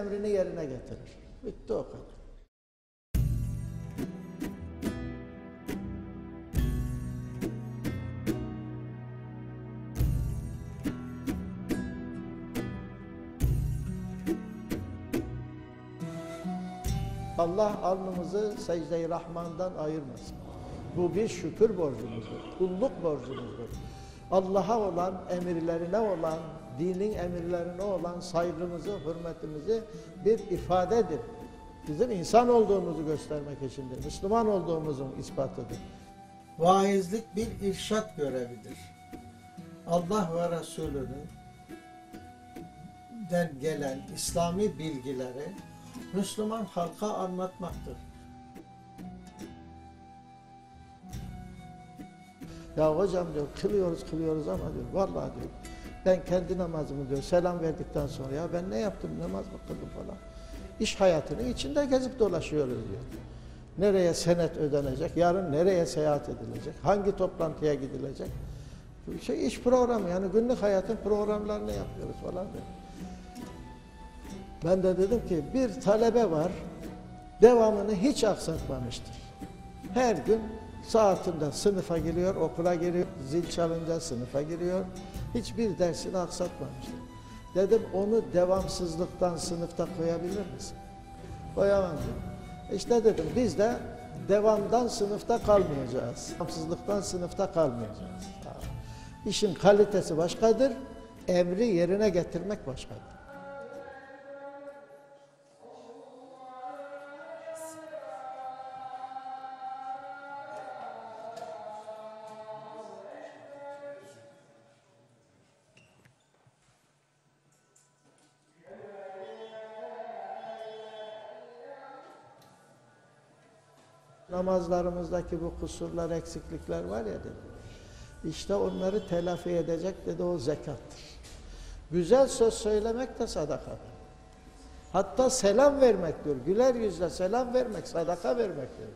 emrini yerine getirir. Bitti o kadar. Allah alnımızı secde-i Rahman'dan ayırmasın. Bu bir şükür borcumuzdur, kulluk borcumuzdur. Allah'a olan, emirlerine olan, dinin emirlerine olan saygımızı, hürmetimizi bir ifadedir. Bizim insan olduğumuzu göstermek içindir. Müslüman olduğumuzun ispatıdır. Vaizlik bir irşat görevidir. Allah ve Resulü'nün den gelen İslami bilgileri Müslüman halka anlatmaktır. Ya hocam diyor kılıyoruz kılıyoruz ama diyor vallahi diyor ben kendi namazımı diyor selam verdikten sonra ya ben ne yaptım namaz mı kıldım falan. İş hayatının içinde gezip dolaşıyoruz diyor. Nereye senet ödenecek, yarın nereye seyahat edilecek, hangi toplantıya gidilecek. Şey iş programı yani günlük hayatın programlarını yapıyoruz falan diyor. Ben de dedim ki bir talebe var, devamını hiç aksatmamıştır. Her gün saatinde sınıfa giriyor, okula giriyor, zil çalınca sınıfa giriyor. Hiçbir dersini aksatmamıştır. Dedim onu devamsızlıktan sınıfta koyabilir misin? Koyamam dedim. İşte dedim biz de devamdan sınıfta kalmayacağız. Devamsızlıktan sınıfta kalmayacağız. İşin kalitesi başkadır, emri yerine getirmek başkadır. Namazlarımızdaki bu kusurlar, eksiklikler var ya dedi. İşte onları telafi edecek dedi o zekattır. Güzel söz söylemek de sadakadır. Hatta selam vermek diyor. Güler yüzle selam vermek, sadaka vermek diyor.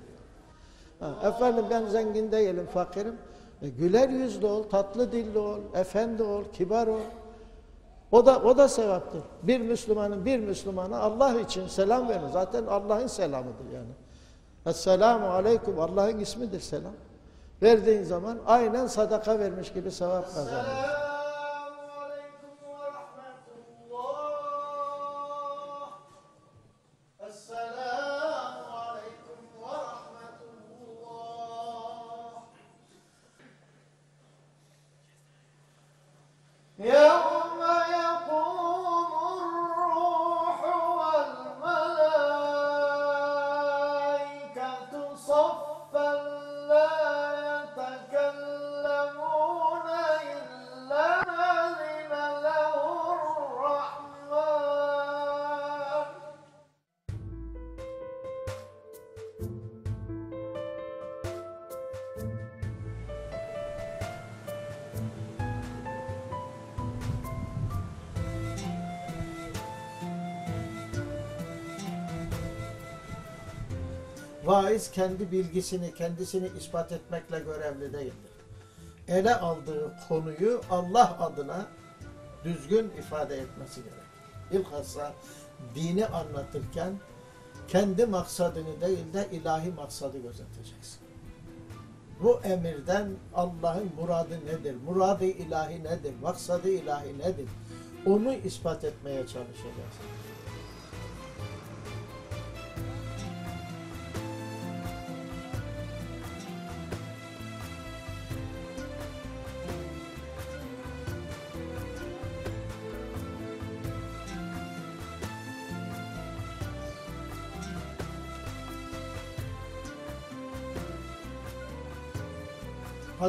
Ha, efendim ben zengin değilim, fakirim. E, güler yüzlü ol, tatlı dilli ol, efendi ol, kibar ol. O da o da sevaptır. Bir Müslümanın bir Müslümana Allah için selam verir. Zaten Allah'ın selamıdır yani. Esselamu aleyküm Allah'ın ismidir selam. Verdiğin zaman aynen sadaka vermiş gibi sevap kazanır. Vaiz kendi bilgisini, kendisini ispat etmekle görevli değildir. Ele aldığı konuyu Allah adına düzgün ifade etmesi gerekir. Bilhassa dini anlatırken kendi maksadını değil de ilahi maksadı gözeteceksin. Bu emirden Allah'ın muradı nedir? Muradı ilahi nedir? Maksadı ilahi nedir? Onu ispat etmeye çalışacağız.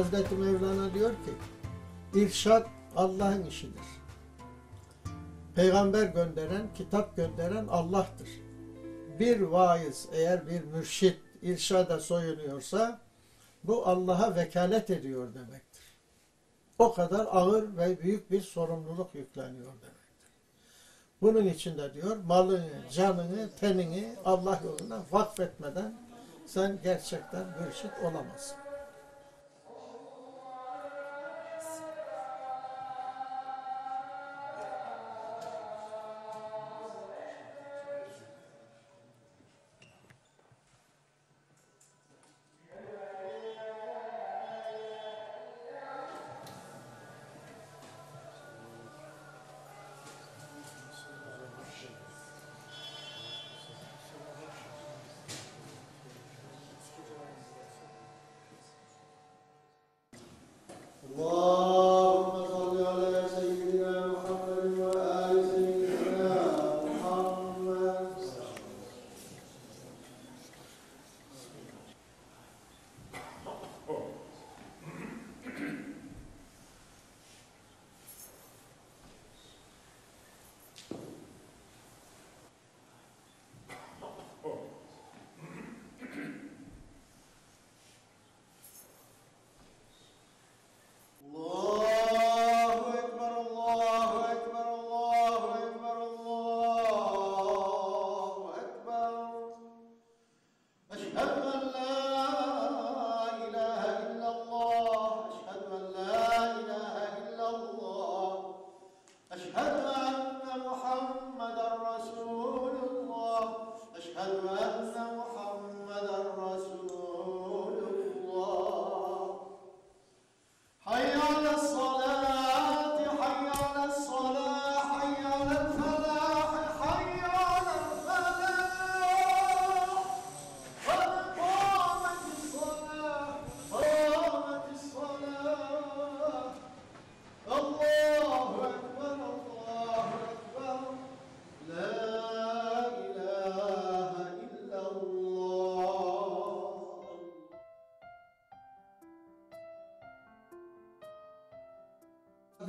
Hazreti Mevlana diyor ki, irşad Allah'ın işidir. Peygamber gönderen, kitap gönderen Allah'tır. Bir vaiz eğer bir mürşit irşada soyunuyorsa bu Allah'a vekalet ediyor demektir. O kadar ağır ve büyük bir sorumluluk yükleniyor demektir. Bunun için de diyor malını, canını, tenini Allah yoluna vakfetmeden sen gerçekten mürşit olamazsın.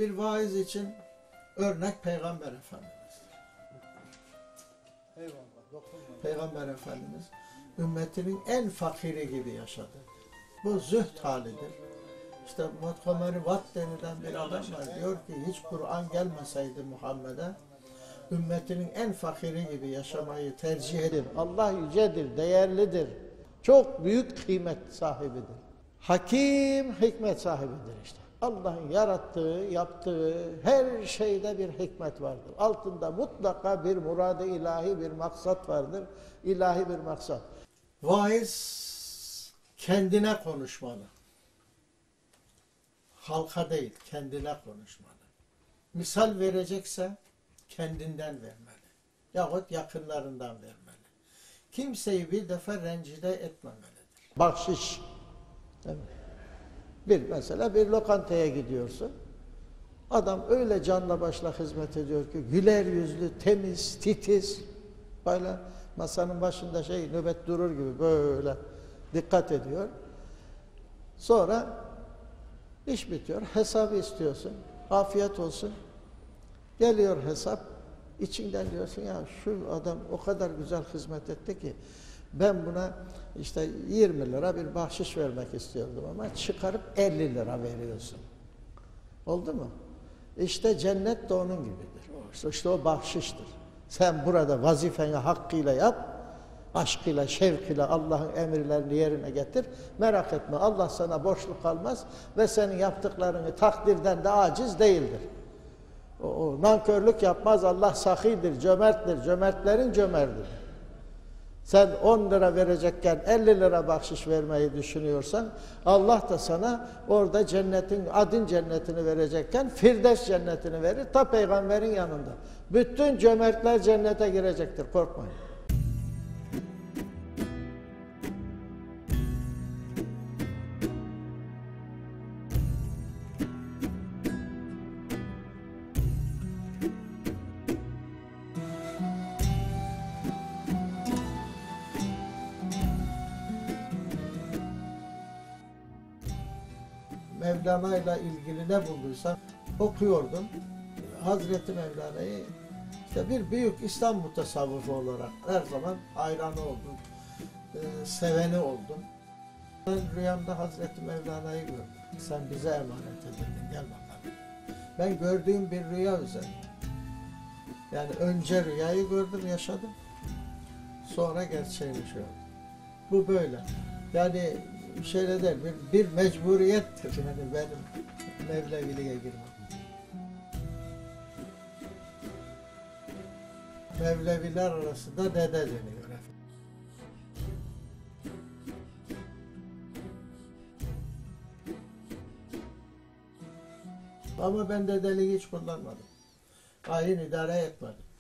Bir vaiz için örnek Peygamber Efendimiz'dir. Peygamber Efendimiz ümmetinin en fakiri gibi yaşadı. Bu zühd halidir. İşte Montgomery Watt denilen bir adam var. Diyor ki hiç Kur'an gelmeseydi Muhammed'e ümmetinin en fakiri gibi yaşamayı tercih edin. Allah yücedir, değerlidir. Çok büyük kıymet sahibidir. Hakim hikmet sahibidir işte. Allah'ın yarattığı, yaptığı her şeyde bir hikmet vardır. Altında mutlaka bir muradı ilahi bir maksat vardır. İlahi bir maksat. Vaiz kendine konuşmalı. Halka değil, kendine konuşmalı. Misal verecekse kendinden vermeli. Yahut yakınlarından vermeli. Kimseyi bir defa rencide etmemelidir. Bahşiş. Mi? Bir mesela bir lokantaya gidiyorsun. Adam öyle canla başla hizmet ediyor ki güler yüzlü, temiz, titiz. Böyle masanın başında şey nöbet durur gibi böyle dikkat ediyor. Sonra iş bitiyor. Hesabı istiyorsun. Afiyet olsun. Geliyor hesap. İçinden diyorsun ya şu adam o kadar güzel hizmet etti ki ben buna işte 20 lira bir bahşiş vermek istiyordum ama çıkarıp 50 lira veriyorsun. Oldu mu? İşte cennet de onun gibidir. İşte o bahşiştir. Sen burada vazifeni hakkıyla yap, aşkıyla, şevkiyle Allah'ın emirlerini yerine getir. Merak etme Allah sana borçlu kalmaz ve senin yaptıklarını takdirden de aciz değildir. O, o nankörlük yapmaz. Allah sahidir, cömerttir. Cömertlerin cömertidir. Sen 10 lira verecekken 50 lira bahşiş vermeyi düşünüyorsan Allah da sana orada cennetin, adın cennetini verecekken Firdevs cennetini verir ta peygamberin yanında. Bütün cömertler cennete girecektir korkmayın. Mevlana ile ilgili ne bulduysam okuyordum. Hazreti Mevlana'yı işte bir büyük İslam mutasavvıfı olarak her zaman hayranı oldum. Ee, seveni oldum. Ben rüyamda Hazreti Mevlana'yı gördüm. Sen bize emanet edildin gel bakalım. Ben gördüğüm bir rüya üzerine. Yani önce rüyayı gördüm, yaşadım. Sonra gerçeğini gördüm. Bu böyle. Yani şeyle der, bir, bir mecburiyettir yani benim Mevleviliğe girmem. Mevleviler arasında dede deniyor. Ama ben dedeliği hiç kullanmadım. Ayin idare etmedim.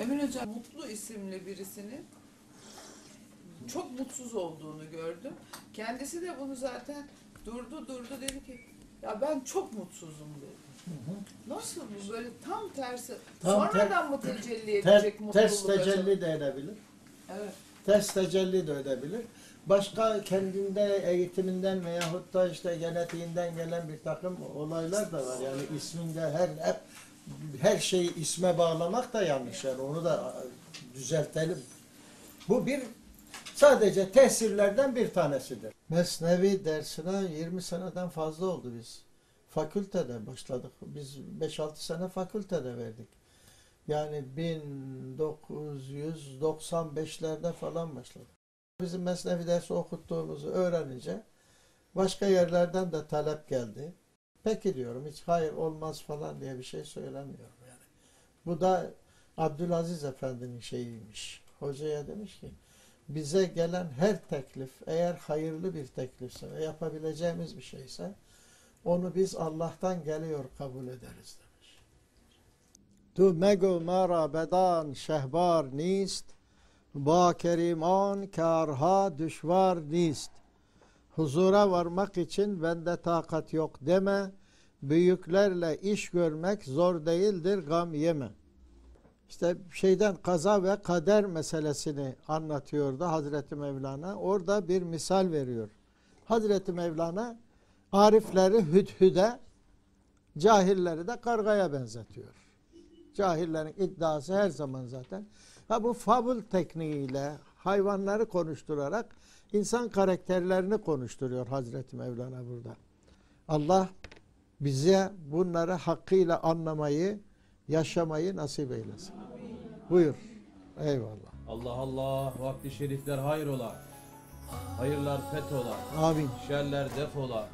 Emin Hocam Mutlu isimli birisinin çok mutsuz olduğunu gördüm. Kendisi de bunu zaten durdu durdu dedi ki ya ben çok mutsuzum dedi. Nasıl bu böyle tam tersi? Tam Sonradan mı tecelli Ter, edecek mutluluk ters acaba? tecelli de edebilir. Evet. Ters tecelli de edebilir. Başka kendinde eğitiminden veyahut da işte genetiğinden gelen bir takım olaylar da var. Yani isminde her hep her şeyi isme bağlamak da yanlış yani onu da düzeltelim. Bu bir sadece tesirlerden bir tanesidir. Mesnevi dersine 20 seneden fazla oldu biz. Fakültede başladık. Biz 5-6 sene fakültede verdik. Yani 1995'lerde falan başladık. Bizim mesnevi dersi okuttuğumuzu öğrenince başka yerlerden de talep geldi. Peki diyorum hiç hayır olmaz falan diye bir şey söylemiyorum yani. Bu da Abdülaziz Efendi'nin şeyiymiş. Hocaya demiş ki bize gelen her teklif eğer hayırlı bir teklifse ve yapabileceğimiz bir şeyse onu biz Allah'tan geliyor kabul ederiz demiş. Tu mego mara bedan şehbar nist ba keriman karha düşvar nist. Huzura varmak için bende takat yok deme. Büyüklerle iş görmek zor değildir gam yeme. İşte şeyden kaza ve kader meselesini anlatıyordu Hazreti Mevlana. Orada bir misal veriyor. Hazreti Mevlana arifleri hüdhüde, cahilleri de kargaya benzetiyor. Cahillerin iddiası her zaman zaten. Ha bu fabul tekniğiyle hayvanları konuşturarak insan karakterlerini konuşturuyor Hazreti Mevlana burada. Allah bize bunları hakkıyla anlamayı, yaşamayı nasip eylesin. Buyur. Eyvallah. Allah Allah vakti şerifler hayrola. Hayırlar fethola. Amin. Şerler defola.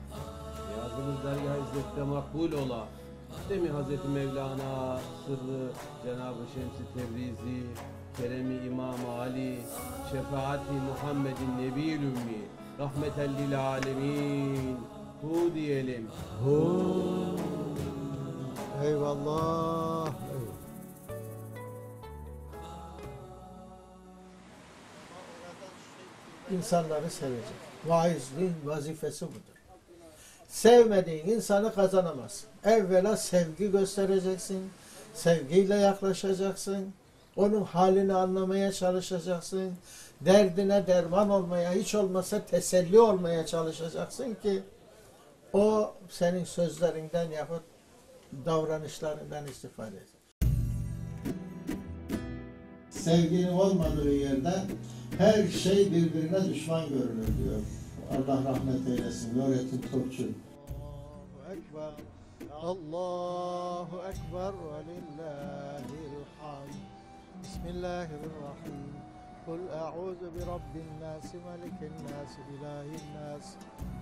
Yazımız dergah izzette makbul ola. Demi Hazreti Mevlana sırrı Cenab-ı Şems-i Tebrizi Keremi İmam Ali Şefaati Muhammedin Nebi'l Ümmi Rahmeten lil alemin Hu diyelim. Eyvallah. Eyvallah. İnsanları sevecek. Vaizliğin vazifesi budur. Sevmediğin insanı kazanamazsın. Evvela sevgi göstereceksin. Sevgiyle yaklaşacaksın. Onun halini anlamaya çalışacaksın. Derdine derman olmaya, hiç olmasa teselli olmaya çalışacaksın ki o senin sözlerinden yahut davranışlarından istifade etsin. Sevginin olmadığı yerde her şey birbirine düşman görünür diyor. Allah rahmet eylesin. Nurettin Topçu. Allahu Ekber. Allahu Ekber ve lillahil hamd. بسم الله الرحيم قل أعوذ برب الناس ملك الناس إله الناس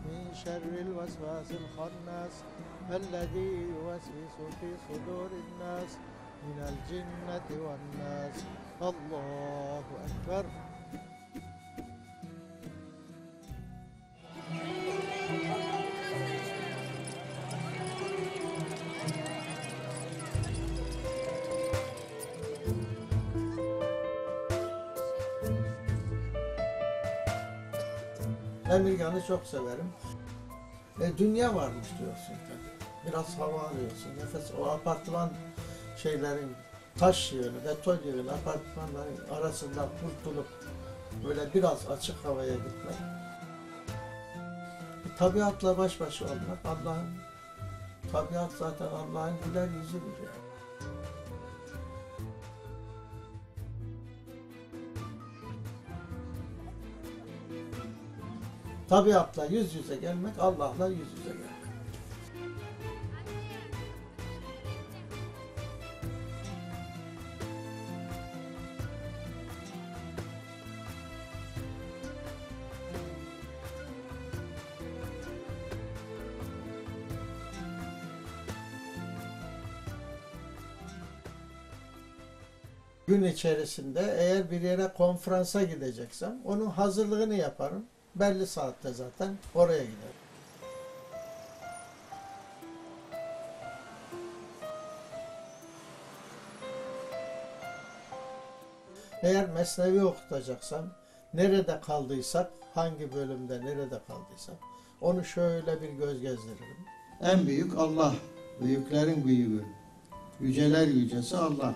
من شر الوسواس الخناس الذي يوسوس في صدور الناس من الجنة والناس. الله أكبر. Emirgan'ı çok severim. E, dünya varmış diyorsun. Biraz hava alıyorsun. Nefes o apartman şeylerin taş yığını, beton yığını apartmanların arasından kurtulup böyle biraz açık havaya gitmek. Tabiatla baş başa olmak Allah'ın tabiat zaten Allah'ın güler yüzüdür yani. Tabiatla yüz yüze gelmek, Allah'la yüz yüze gelmek. Gün içerisinde eğer bir yere konferansa gideceksem onun hazırlığını yaparım. Belli saatte zaten oraya giderim. Eğer mesnevi okutacaksam, nerede kaldıysak, hangi bölümde nerede kaldıysak, onu şöyle bir göz gezdiririm. En büyük Allah, büyüklerin büyüğü, yüceler yücesi Allah.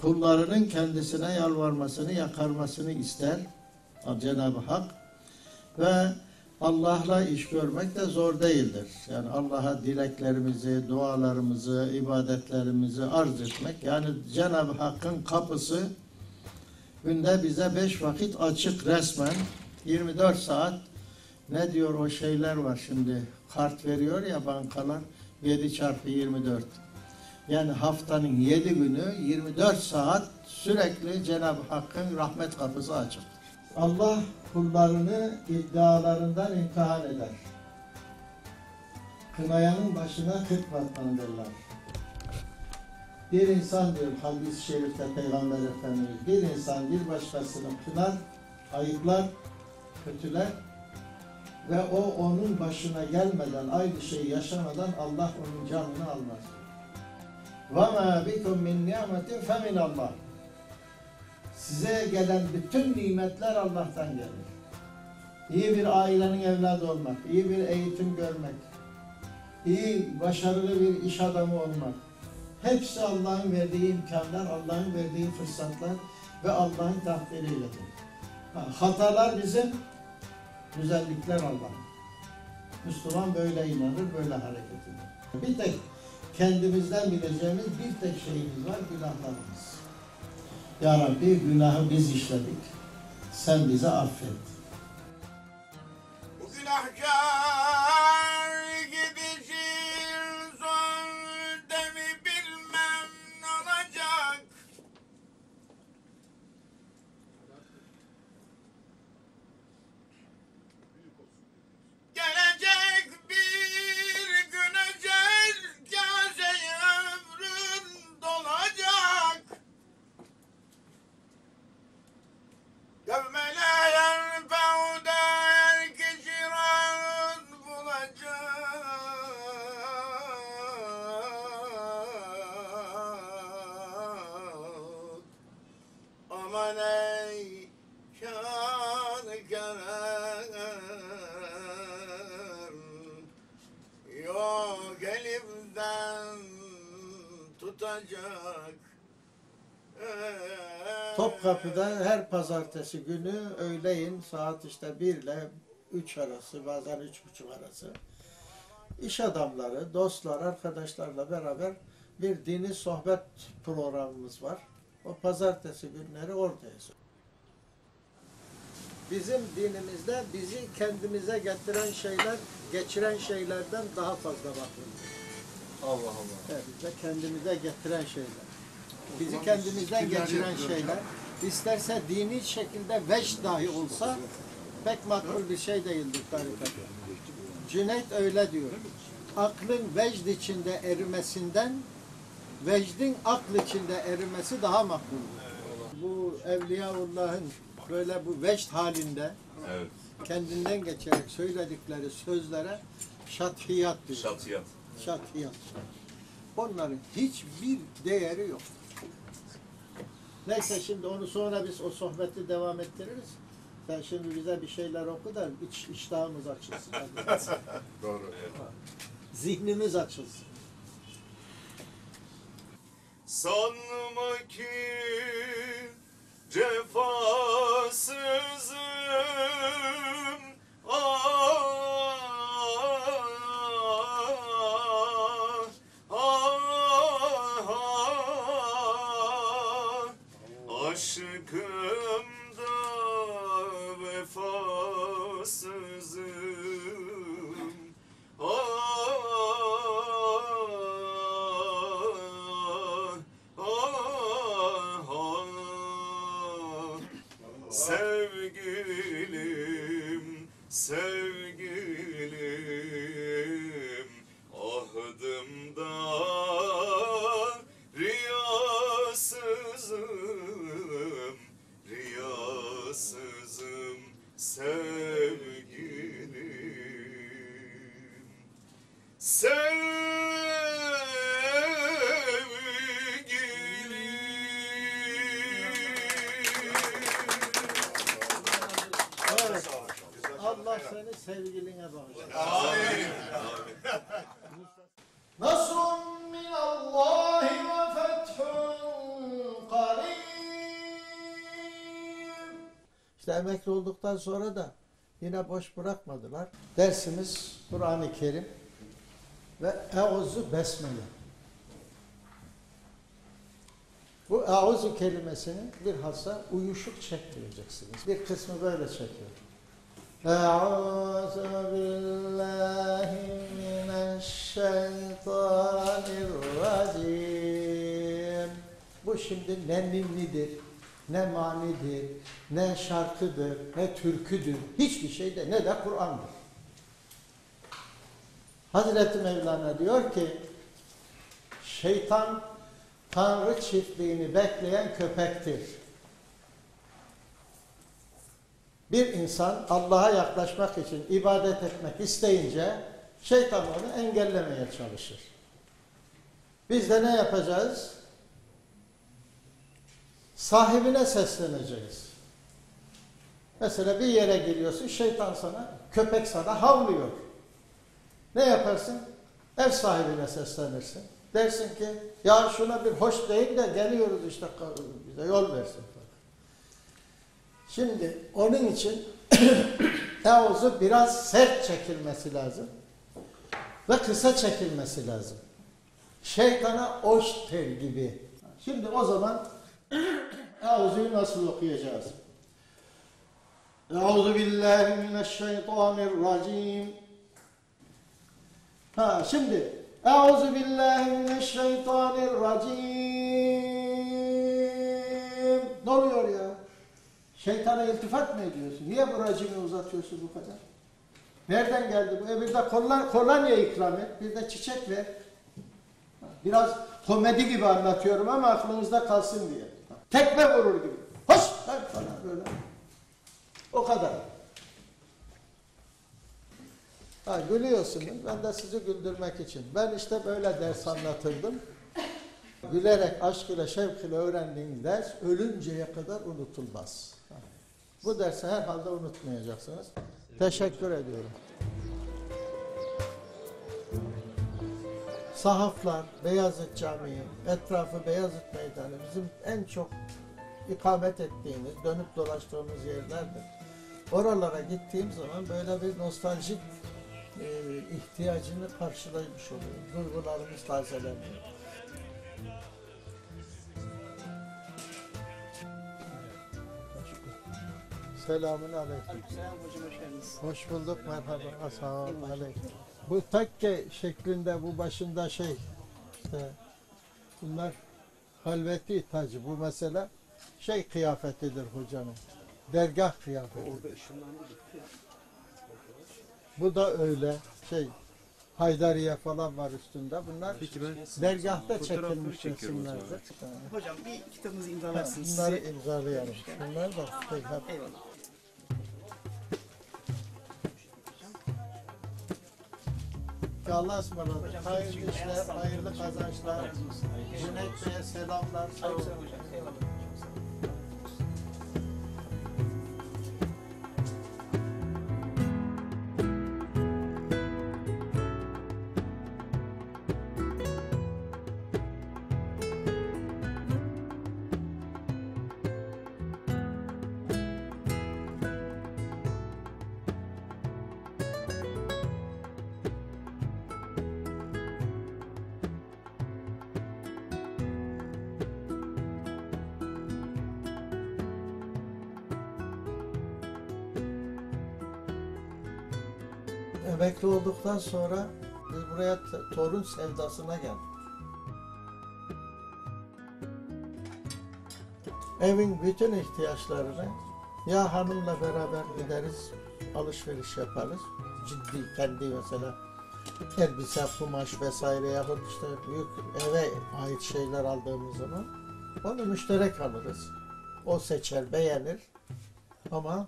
Kullarının kendisine yalvarmasını, yakarmasını ister Cenab-ı Hak ve Allah'la iş görmek de zor değildir. Yani Allah'a dileklerimizi, dualarımızı, ibadetlerimizi arz etmek. Yani Cenab-ı Hakk'ın kapısı günde bize beş vakit açık resmen. 24 saat ne diyor o şeyler var şimdi kart veriyor ya bankalar 7 çarpı 24. Yani haftanın 7 günü 24 saat sürekli Cenab-ı Hakk'ın rahmet kapısı açık. Allah kullarını iddialarından imtihan eder. Kınayanın başına kırk batmanı derler. Bir insan diyor hadis-i şerifte Peygamber Efendimiz bir insan bir başkasını kınar, ayıplar, kötüler ve o onun başına gelmeden aynı şeyi yaşamadan Allah onun canını almaz. وَمَا بِكُمْ مِنْ نِعْمَةٍ فَمِنَ اللّٰهِ Size gelen bütün nimetler Allah'tan gelir. İyi bir ailenin evladı olmak, iyi bir eğitim görmek, iyi, başarılı bir iş adamı olmak. Hepsi Allah'ın verdiği imkanlar, Allah'ın verdiği fırsatlar ve Allah'ın takdiriyledir. Ha, hatalar bizim, güzellikler Allah'ın. Müslüman böyle inanır, böyle hareket eder. Bir tek kendimizden bileceğimiz bir tek şeyimiz var, günahlarımız. Ya Rabbi günahı biz işledik, sen bize affet. Bu günahkar Topkapı'da her pazartesi günü öğleyin saat işte 1 ile 3 arası bazen üç buçuk arası iş adamları, dostlar, arkadaşlarla beraber bir dini sohbet programımız var. O pazartesi günleri oradayız. Bizim dinimizde bizi kendimize getiren şeyler, geçiren şeylerden daha fazla bakılıyor. Allah Allah. Evet, kendimize getiren şeyler. Bizi kendimizden geçiren şeyler. İsterse dini şekilde veç dahi olsa pek makbul bir şey değildir tarikat. Cüneyt öyle diyor. Aklın vecd içinde erimesinden vecdin akl içinde erimesi daha makbuldür. Bu Evliyaullah'ın böyle bu vecd halinde Evet, kendinden geçerek söyledikleri sözlere şatfiyat diyor. şatiyat. Şatiyat. Onların hiçbir değeri yok. Neyse şimdi onu sonra biz o sohbeti devam ettiririz. Sen şimdi bize bir şeyler oku da iç, iştahımız açılsın. Doğru. Zihnimiz açılsın. Sanma ki cefasızım ah, Nasrun min Allah ve fethun karib. İşte emekli olduktan sonra da yine boş bırakmadılar. Dersimiz Kur'an-ı Kerim ve Euzu Besmele. Bu Euzu kelimesini bilhassa uyuşuk çektireceksiniz. Bir kısmı böyle çekiyor. Euzu billahi mineşşeytanirracim. Bu şimdi ne ninnidir, ne manidir, ne şarkıdır, ne türküdür. Hiçbir şey de ne de Kur'an'dır. Hazreti Mevlana diyor ki şeytan Tanrı çiftliğini bekleyen köpektir. Bir insan Allah'a yaklaşmak için ibadet etmek isteyince şeytan onu engellemeye çalışır. Biz de ne yapacağız? Sahibine sesleneceğiz. Mesela bir yere giriyorsun, şeytan sana, köpek sana havlıyor. Ne yaparsın? Ev sahibine seslenirsin. Dersin ki, ya şuna bir hoş değil de geliyoruz işte bize yol versin. Şimdi onun için Evuzu biraz sert çekilmesi lazım. Ve kısa çekilmesi lazım. Şeytana oş tel gibi. Şimdi o zaman Euzu'yu nasıl okuyacağız? Euzu billahi mineşşeytanirracim. Ha şimdi Euzu billahi mineşşeytanirracim. Ne oluyor ya? Şeytana iltifat mı ediyorsun? Niye bu racimi uzatıyorsun bu kadar? Nereden geldi bu? E bir de kolonya, kolonya ikram et, bir de çiçek ver. Biraz komedi gibi anlatıyorum ama aklınızda kalsın diye. Tekme vurur gibi. Hoş! Falan böyle. O kadar. Ha, gülüyorsunuz. Ben de sizi güldürmek için. Ben işte böyle ders anlatırdım. Gülerek, aşk ile, şevk ile öğrendiğiniz ders ölünceye kadar unutulmaz. Bu dersi herhalde unutmayacaksınız. Teşekkür ediyorum. Sahaflar, Beyazıt Camii, etrafı Beyazıt Meydanı bizim en çok ikamet ettiğimiz, dönüp dolaştığımız yerlerdir. Oralara gittiğim zaman böyle bir nostaljik e, ihtiyacını karşılamış oluyor. Duygularımız tazeleniyor. Selamun aleyküm. Selam hocam hoş geldiniz. Hoş bulduk, merhaba. Selamun aleyküm. Bu takke şeklinde bu başında şey, işte bunlar halveti tacı. Bu mesela şey kıyafetidir hocanın. Dergah kıyafeti. Bu da öyle şey Haydariye falan var üstünde. Bunlar dergahta çekilmiş resimlerdir. Hocam bir kitabınızı imzalarsınız. Bunları imzalayalım. Bunlar da şey, hep Eyvallah. Allah'a ısmarladık. Hayırlı işler, hayırlı kazançlar. Cüneyt Bey'e selamlar. Sağ olun. Olduktan sonra biz buraya torun sevdasına geldik. Evin bütün ihtiyaçlarını ya hanımla beraber gideriz, alışveriş yaparız. Ciddi kendi mesela elbise, kumaş vesaire yahut işte büyük eve ait şeyler aldığımız zaman onu müşterek alırız. O seçer, beğenir. Ama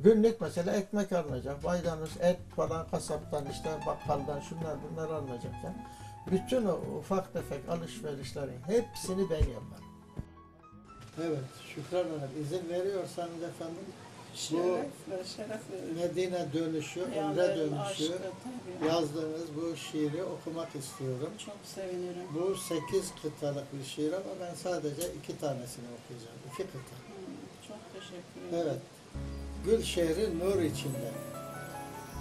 Günlük mesela ekmek alınacak, maydanoz, et falan kasaptan işte bakkaldan şunlar bunlar alınacakken bütün o ufak tefek alışverişlerin hepsini ben yaparım. Evet, Şükran Hanım izin veriyorsanız efendim şeref Medine dönüşü, Umre dönüşü yazdığınız bu şiiri okumak istiyorum. Çok sevinirim. Bu sekiz kıtalık bir şiir ama ben sadece iki tanesini okuyacağım. İki kıta. Çok teşekkür ederim. Evet. Gül şehri nur içinde.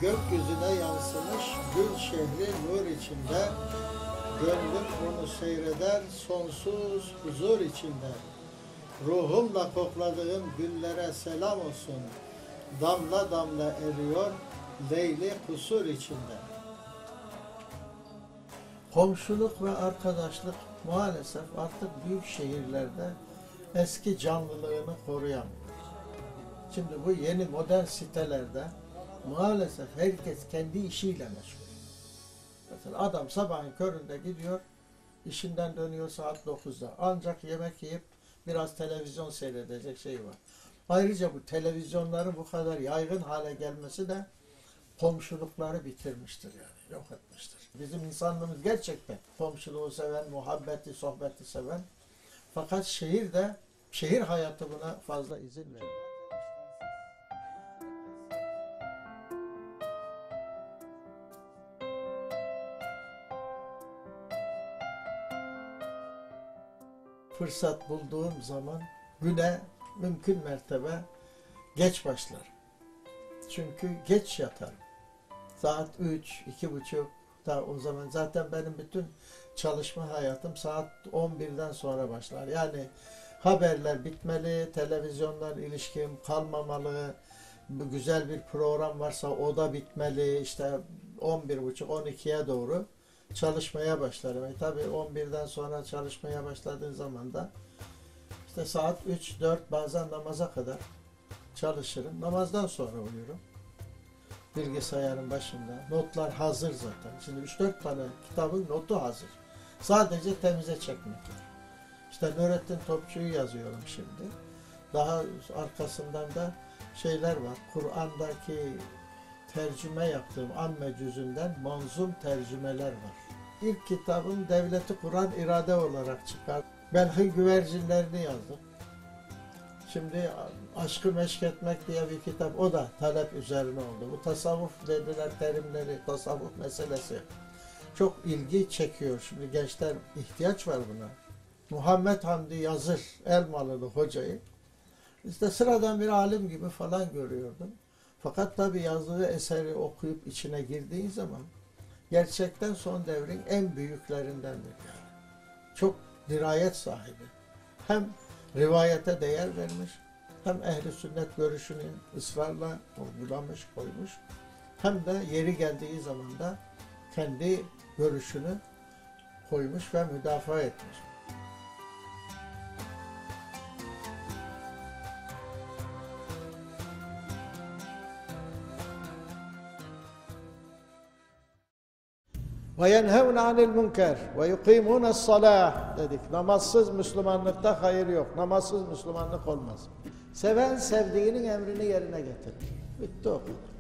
Gökyüzüne yansımış gül şehri nur içinde. Gönlüm onu seyreder sonsuz huzur içinde. Ruhumla kokladığım güllere selam olsun. Damla damla eriyor leyli kusur içinde. Komşuluk ve arkadaşlık maalesef artık büyük şehirlerde eski canlılığını koruyamıyor. Şimdi bu yeni modern sitelerde maalesef herkes kendi işiyle meşgul. Mesela adam sabahın köründe gidiyor, işinden dönüyor saat 9'da. Ancak yemek yiyip biraz televizyon seyredecek şey var. Ayrıca bu televizyonların bu kadar yaygın hale gelmesi de komşulukları bitirmiştir yani, yok etmiştir. Bizim insanlığımız gerçekten komşuluğu seven, muhabbeti, sohbeti seven. Fakat şehirde, şehir hayatı buna fazla izin vermiyor. Fırsat bulduğum zaman güne mümkün mertebe geç başlarım. Çünkü geç yatarım. Saat 3, iki buçuk da o zaman zaten benim bütün çalışma hayatım saat 11'den sonra başlar. Yani haberler bitmeli, televizyondan ilişkim kalmamalı, güzel bir program varsa o da bitmeli. İşte 11.30 12'ye doğru çalışmaya başlarım. E tabii 11'den sonra çalışmaya başladığın zaman da işte saat 3 4 bazen namaza kadar çalışırım. Namazdan sonra uyurum. Bilgisayarın başında. Notlar hazır zaten. Şimdi 3-4 tane kitabın notu hazır. Sadece temize çekmek. İşte Nurettin Topçu'yu yazıyorum şimdi. Daha arkasından da şeyler var. Kur'an'daki tercüme yaptığım amme cüzünden manzum tercümeler var. İlk kitabım Devleti Kur'an irade olarak çıkar. Belhi güvercinlerini yazdım. Şimdi Aşkı Meşk Etmek diye bir kitap. O da talep üzerine oldu. Bu tasavvuf dediler terimleri, tasavvuf meselesi. Çok ilgi çekiyor. Şimdi gençler ihtiyaç var buna. Muhammed Hamdi Yazır, Elmalılı hocayı. İşte sıradan bir alim gibi falan görüyordum. Fakat tabi yazdığı eseri okuyup içine girdiğin zaman gerçekten son devrin en büyüklerindendir yani. Çok dirayet sahibi. Hem rivayete değer vermiş, hem ehli sünnet görüşünü ısrarla vurgulamış, koymuş, hem de yeri geldiği zaman da kendi görüşünü koymuş ve müdafaa etmiş. Ve yenhevne anil münker ve yukimune salah dedik. Namazsız Müslümanlıkta hayır yok. Namazsız Müslümanlık olmaz. Seven sevdiğinin emrini yerine getirir. Bitti o kadar.